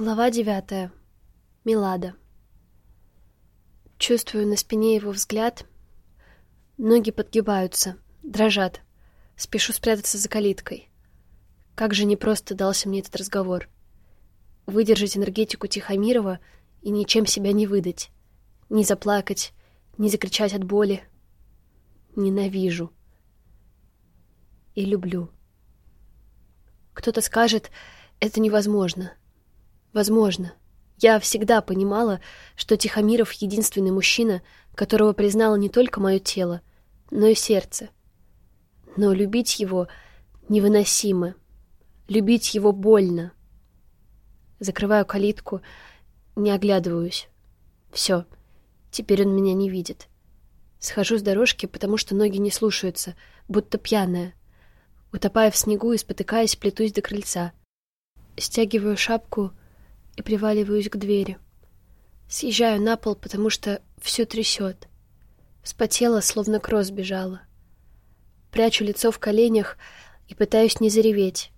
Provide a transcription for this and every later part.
Глава девятая. Милада. Чувствую на спине его взгляд. Ноги подгибаются, дрожат. Спешу спрятаться за калиткой. Как же непросто дался мне этот разговор. Выдержать энергетику Тихомирова и ничем себя не выдать. Не заплакать, не закричать от боли. Ненавижу. И люблю. Кто-то скажет, это невозможно. Возможно. Я всегда понимала, что Тихомиров — единственный мужчина, которого признало не только мое тело, но и сердце. Но любить его невыносимо. Любить его больно. Закрываю калитку, не оглядываюсь. Все, теперь он меня не видит. Схожу с дорожки, потому что ноги не слушаются, будто пьяная. Утопая в снегу и спотыкаясь, плетусь до крыльца. Стягиваю шапку — и приваливаюсь к двери. Съезжаю на пол, потому что все трясет. Вспотела, словно кровь бежала. Прячу лицо в коленях и пытаюсь не зареветь.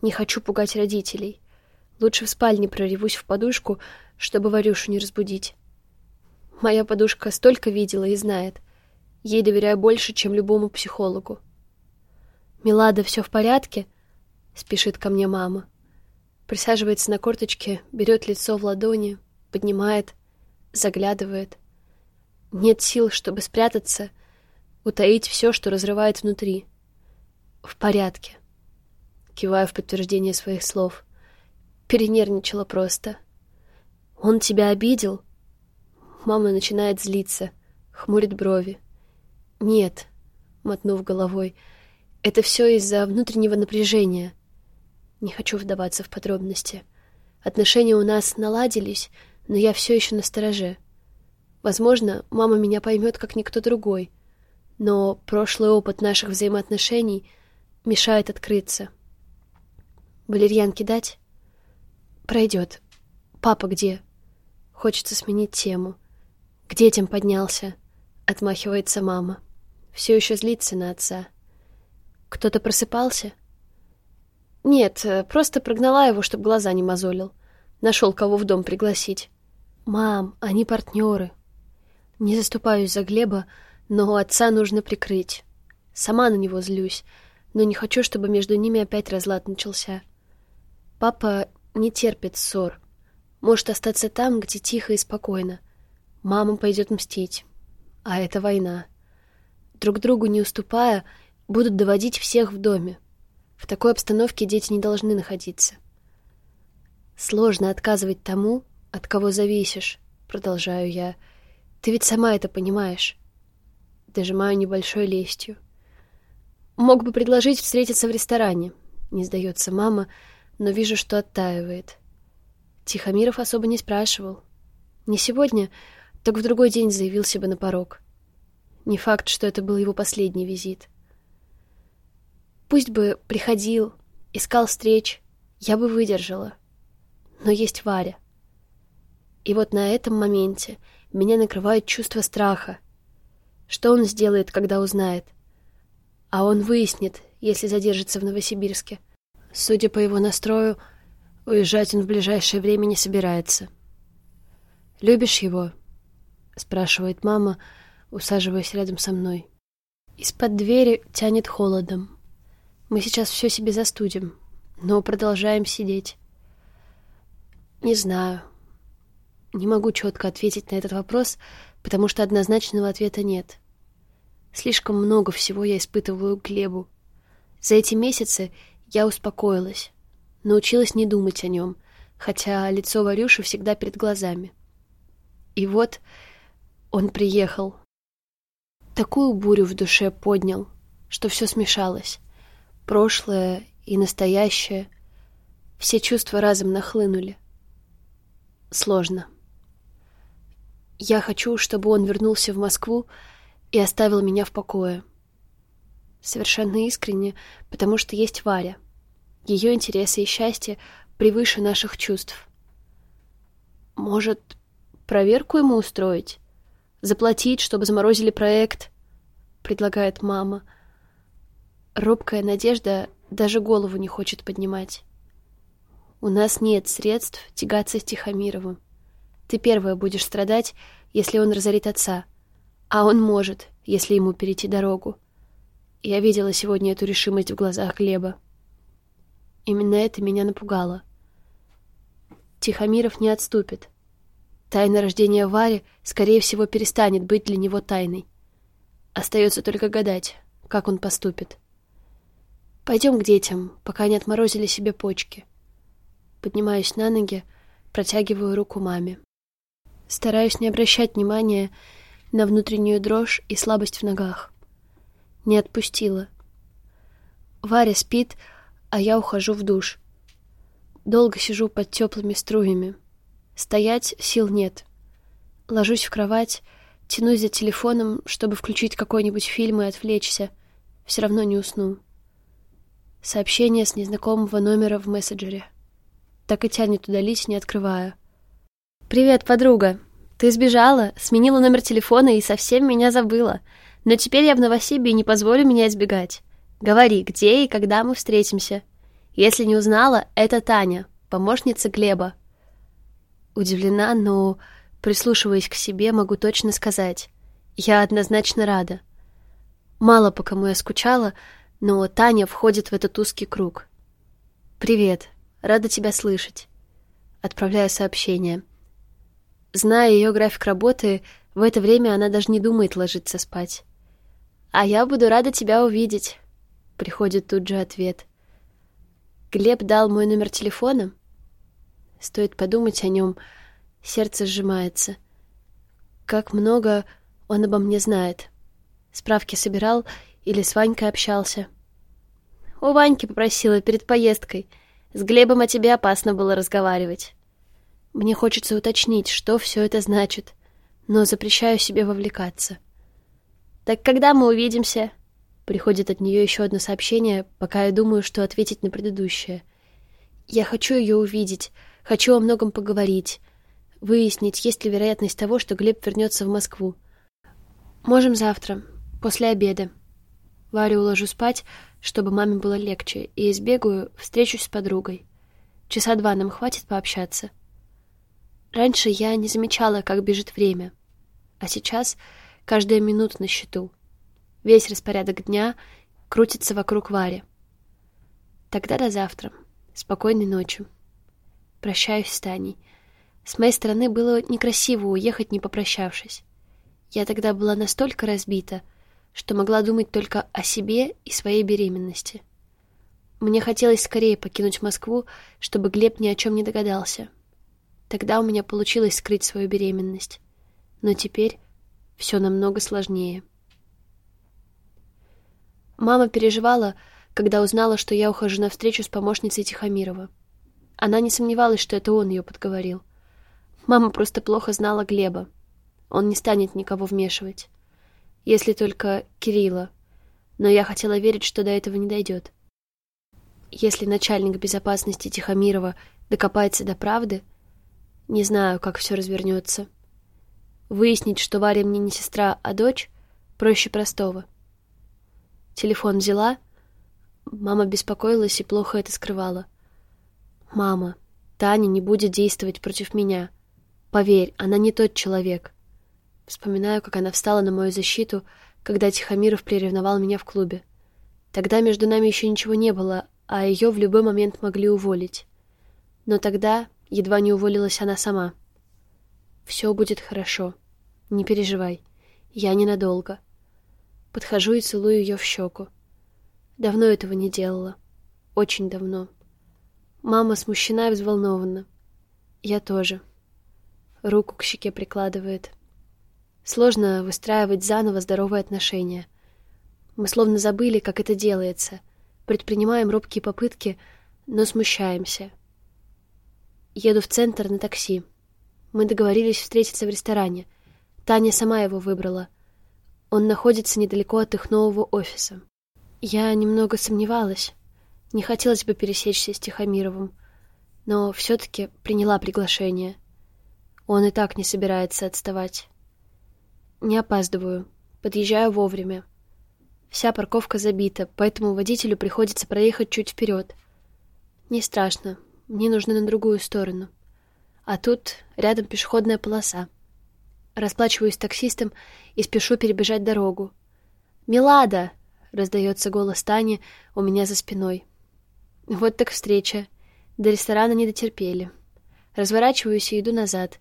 Не хочу пугать родителей. Лучше в спальне проревусь в подушку, чтобы Варюшу не разбудить. Моя подушка столько видела и знает. Ей доверяю больше, чем любому психологу. «Милада, все в порядке?» — спешит ко мне мама. Присаживается на корточке, берет лицо в ладони, поднимает, заглядывает. Нет сил, чтобы спрятаться, утаить все, что разрывает внутри. В порядке. Киваю в подтверждение своих слов. Перенервничала просто. Он тебя обидел? Мама начинает злиться, хмурит брови. Нет, мотнув головой, это все из-за внутреннего напряжения — не хочу вдаваться в подробности. Отношения у нас наладились, но я все еще на стороже. Возможно, мама меня поймет, как никто другой. Но прошлый опыт наших взаимоотношений мешает открыться. Валерьянки дать? Пройдет. Папа где? Хочется сменить тему. К детям поднялся. Отмахивается мама. Все еще злится на отца. Кто-то просыпался? Нет, э, просто прогнала его, чтобы глаза не мозолил. Нашел, кого в дом пригласить. Мам, они партнеры. Не заступаюсь за Глеба, но отца нужно прикрыть. Сама на него злюсь, но не хочу, чтобы между ними опять разлад начался. Папа не терпит ссор. Может остаться там, где тихо и спокойно. Мама пойдет мстить. А это война. Друг другу не уступая, будут доводить всех в доме. В такой обстановке дети не должны находиться. Сложно отказывать тому, от кого зависишь, продолжаю я. Ты ведь сама это понимаешь. Дожимаю небольшой лестью. Мог бы предложить встретиться в ресторане, не сдается мама, но вижу, что оттаивает. Тихомиров особо не спрашивал. Не сегодня, так в другой день заявился бы на порог. Не факт, что это был его последний визит. Пусть бы приходил, искал встреч, я бы выдержала. Но есть Варя. И вот на этом моменте меня накрывает чувство страха. Что он сделает, когда узнает? А он выяснит, если задержится в Новосибирске. Судя по его настрою, уезжать он в ближайшее время не собирается. «Любишь его?» — спрашивает мама, усаживаясь рядом со мной. Из-под двери тянет холодом. Мы сейчас все себе застудим, но продолжаем сидеть. Не знаю. Не могу четко ответить на этот вопрос, потому что однозначного ответа нет. Слишком много всего я испытываю к Глебу. За эти месяцы я успокоилась, научилась не думать о нем, хотя лицо Варюши всегда перед глазами. И вот он приехал. Такую бурю в душе поднял, что все смешалось прошлое и настоящее. Все чувства разом нахлынули. Сложно. Я хочу, чтобы он вернулся в Москву и оставил меня в покое. Совершенно искренне, потому что есть Варя. Ее интересы и счастье превыше наших чувств. Может, проверку ему устроить? Заплатить, чтобы заморозили проект? Предлагает мама — Робкая надежда даже голову не хочет поднимать. У нас нет средств тягаться с Тихомировым. Ты первая будешь страдать, если он разорит отца. А он может, если ему перейти дорогу. Я видела сегодня эту решимость в глазах Глеба. Именно это меня напугало. Тихомиров не отступит. Тайна рождения Вари, скорее всего, перестанет быть для него тайной. Остается только гадать, как он поступит. Пойдем к детям, пока не отморозили себе почки. Поднимаюсь на ноги, протягиваю руку маме. Стараюсь не обращать внимания на внутреннюю дрожь и слабость в ногах. Не отпустила. Варя спит, а я ухожу в душ. Долго сижу под теплыми струями. Стоять сил нет. Ложусь в кровать, тянусь за телефоном, чтобы включить какой-нибудь фильм и отвлечься. Все равно не усну. Сообщение с незнакомого номера в мессенджере. Так и тянет удалить, не открывая. «Привет, подруга. Ты сбежала, сменила номер телефона и совсем меня забыла. Но теперь я в Новосибе и не позволю меня избегать. Говори, где и когда мы встретимся. Если не узнала, это Таня, помощница Глеба». Удивлена, но, прислушиваясь к себе, могу точно сказать. Я однозначно рада. Мало по кому я скучала, но Таня входит в этот узкий круг. «Привет. Рада тебя слышать. Отправляю сообщение. Зная ее график работы, в это время она даже не думает ложиться спать. «А я буду рада тебя увидеть», — приходит тут же ответ. Глеб дал мой номер телефона. Стоит подумать о нем, сердце сжимается. Как много он обо мне знает. Справки собирал или с Ванькой общался. У Ваньки попросила перед поездкой — с Глебом о тебе опасно было разговаривать. Мне хочется уточнить, что все это значит, но запрещаю себе вовлекаться. Так когда мы увидимся? Приходит от нее еще одно сообщение, пока я думаю, что ответить на предыдущее. Я хочу ее увидеть, хочу о многом поговорить, выяснить, есть ли вероятность того, что Глеб вернется в Москву. Можем завтра, после обеда. Варю уложу спать, чтобы маме было легче, и избегаю, встречусь с подругой. Часа два нам хватит пообщаться. Раньше я не замечала, как бежит время, а сейчас каждая минута на счету. Весь распорядок дня крутится вокруг Вари. Тогда до завтра. Спокойной ночи. Прощаюсь с Таней. С моей стороны было некрасиво уехать, не попрощавшись. Я тогда была настолько разбита, что могла думать только о себе и своей беременности. Мне хотелось скорее покинуть Москву, чтобы Глеб ни о чем не догадался. Тогда у меня получилось скрыть свою беременность. Но теперь все намного сложнее. Мама переживала, когда узнала, что я ухожу на встречу с помощницей Тихомирова. Она не сомневалась, что это он ее подговорил. Мама просто плохо знала Глеба. Он не станет никого вмешивать если только Кирилла. Но я хотела верить, что до этого не дойдет. Если начальник безопасности Тихомирова докопается до правды, не знаю, как все развернется. Выяснить, что Варя мне не сестра, а дочь, проще простого. Телефон взяла. Мама беспокоилась и плохо это скрывала. «Мама, Таня не будет действовать против меня. Поверь, она не тот человек. Вспоминаю, как она встала на мою защиту, когда Тихомиров приревновал меня в клубе. Тогда между нами еще ничего не было, а ее в любой момент могли уволить. Но тогда едва не уволилась она сама. «Все будет хорошо. Не переживай. Я ненадолго». Подхожу и целую ее в щеку. Давно этого не делала. Очень давно. Мама смущена и взволнована. Я тоже. Руку к щеке прикладывает. Сложно выстраивать заново здоровые отношения. Мы словно забыли, как это делается. Предпринимаем робкие попытки, но смущаемся. Еду в центр на такси. Мы договорились встретиться в ресторане. Таня сама его выбрала. Он находится недалеко от их нового офиса. Я немного сомневалась. Не хотелось бы пересечься с Тихомировым, но все-таки приняла приглашение. Он и так не собирается отставать. Не опаздываю. Подъезжаю вовремя. Вся парковка забита, поэтому водителю приходится проехать чуть вперед. Не страшно. мне нужно на другую сторону. А тут рядом пешеходная полоса. Расплачиваюсь с таксистом и спешу перебежать дорогу. «Милада!» — раздается голос Тани у меня за спиной. Вот так встреча. До ресторана не дотерпели. Разворачиваюсь и иду назад.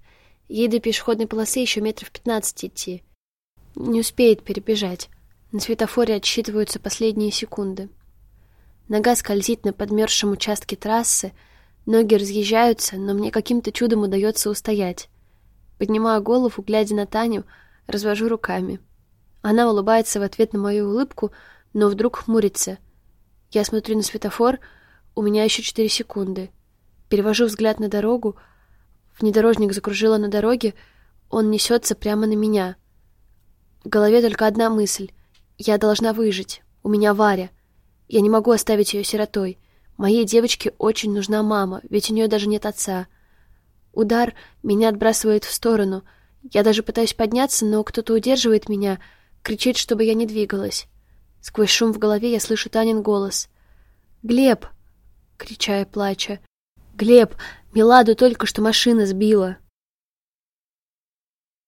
Ей до пешеходной полосы еще метров пятнадцать идти. Не успеет перебежать. На светофоре отсчитываются последние секунды. Нога скользит на подмерзшем участке трассы, ноги разъезжаются, но мне каким-то чудом удается устоять. Поднимаю голову, глядя на Таню, развожу руками. Она улыбается в ответ на мою улыбку, но вдруг хмурится. Я смотрю на светофор, у меня еще четыре секунды. Перевожу взгляд на дорогу. Внедорожник закружила на дороге, он несется прямо на меня. В голове только одна мысль. Я должна выжить. У меня Варя. Я не могу оставить ее сиротой. Моей девочке очень нужна мама, ведь у нее даже нет отца. Удар меня отбрасывает в сторону. Я даже пытаюсь подняться, но кто-то удерживает меня, кричит, чтобы я не двигалась. Сквозь шум в голове я слышу Танин голос. «Глеб!» — кричая, плача. «Глеб! Миладу только что машина сбила!»